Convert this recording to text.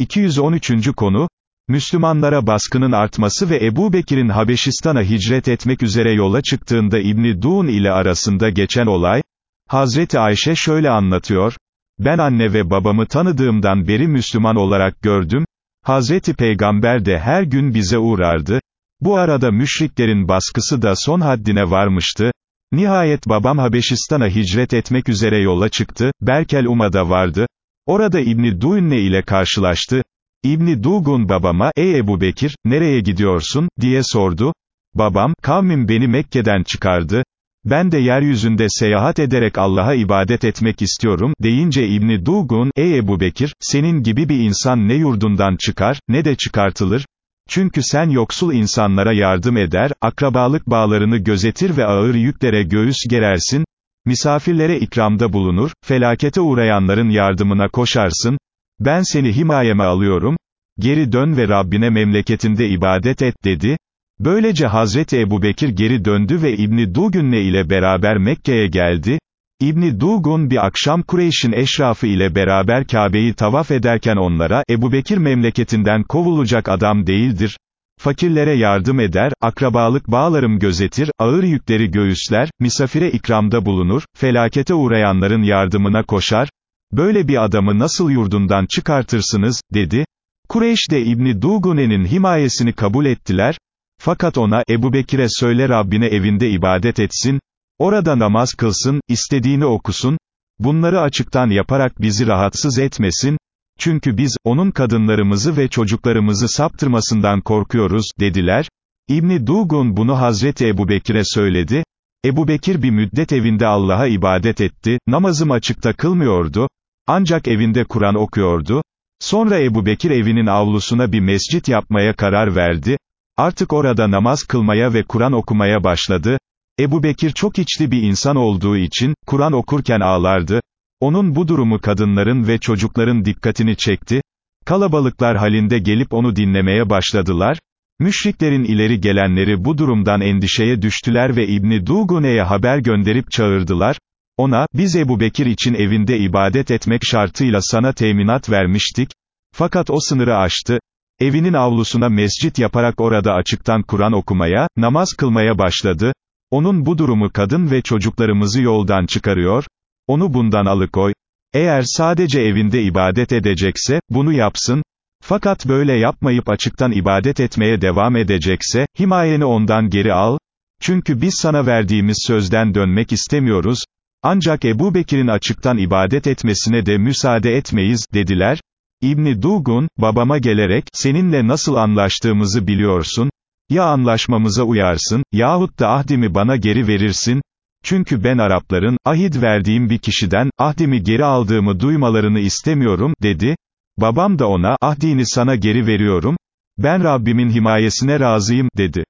213. konu, Müslümanlara baskının artması ve Ebu Bekir'in Habeşistan'a hicret etmek üzere yola çıktığında İbni Duun ile arasında geçen olay, Hazreti Ayşe şöyle anlatıyor, ben anne ve babamı tanıdığımdan beri Müslüman olarak gördüm, Hazreti Peygamber de her gün bize uğrardı, bu arada müşriklerin baskısı da son haddine varmıştı, nihayet babam Habeşistan'a hicret etmek üzere yola çıktı, Berkel Uma'da vardı, orada İbni Duynne ile karşılaştı, İbni Dugun babama, ey Ebu Bekir, nereye gidiyorsun, diye sordu, babam, kavmim beni Mekke'den çıkardı, ben de yeryüzünde seyahat ederek Allah'a ibadet etmek istiyorum, deyince İbni Dugun, ey Ebu Bekir, senin gibi bir insan ne yurdundan çıkar, ne de çıkartılır, çünkü sen yoksul insanlara yardım eder, akrabalık bağlarını gözetir ve ağır yüklere göğüs gerersin, misafirlere ikramda bulunur, felakete uğrayanların yardımına koşarsın, ben seni himayeme alıyorum, geri dön ve Rabbine memleketinde ibadet et dedi, böylece Hazreti Ebu Bekir geri döndü ve İbni Dugunne ile beraber Mekke'ye geldi, İbni Dugun bir akşam Kureyş'in eşrafı ile beraber Kabe'yi tavaf ederken onlara, Ebu Bekir memleketinden kovulacak adam değildir, fakirlere yardım eder, akrabalık bağlarım gözetir, ağır yükleri göğüsler, misafire ikramda bulunur, felakete uğrayanların yardımına koşar, böyle bir adamı nasıl yurdundan çıkartırsınız, dedi, Kureyş de İbni Dugune'nin himayesini kabul ettiler, fakat ona, Ebu Bekir'e söyle Rabbine evinde ibadet etsin, orada namaz kılsın, istediğini okusun, bunları açıktan yaparak bizi rahatsız etmesin, çünkü biz, onun kadınlarımızı ve çocuklarımızı saptırmasından korkuyoruz, dediler, İbni Dugun bunu Hazreti Ebu Bekir'e söyledi, Ebu Bekir bir müddet evinde Allah'a ibadet etti, namazım açıkta kılmıyordu, ancak evinde Kur'an okuyordu, sonra Ebu Bekir evinin avlusuna bir mescit yapmaya karar verdi, artık orada namaz kılmaya ve Kur'an okumaya başladı, Ebu Bekir çok içli bir insan olduğu için, Kur'an okurken ağlardı, onun bu durumu kadınların ve çocukların dikkatini çekti, kalabalıklar halinde gelip onu dinlemeye başladılar, müşriklerin ileri gelenleri bu durumdan endişeye düştüler ve İbni Dugune'ye haber gönderip çağırdılar, ona, biz Ebu Bekir için evinde ibadet etmek şartıyla sana teminat vermiştik, fakat o sınırı aştı, evinin avlusuna mescit yaparak orada açıktan Kur'an okumaya, namaz kılmaya başladı, onun bu durumu kadın ve çocuklarımızı yoldan çıkarıyor, onu bundan alıkoy, eğer sadece evinde ibadet edecekse, bunu yapsın, fakat böyle yapmayıp açıktan ibadet etmeye devam edecekse, himayeni ondan geri al, çünkü biz sana verdiğimiz sözden dönmek istemiyoruz, ancak Ebu Bekir'in açıktan ibadet etmesine de müsaade etmeyiz, dediler. İbni Dugun, babama gelerek, seninle nasıl anlaştığımızı biliyorsun, ya anlaşmamıza uyarsın, yahut da ahdimi bana geri verirsin, çünkü ben Arapların, ahit verdiğim bir kişiden, ahdimi geri aldığımı duymalarını istemiyorum, dedi. Babam da ona, ahdini sana geri veriyorum, ben Rabbimin himayesine razıyım, dedi.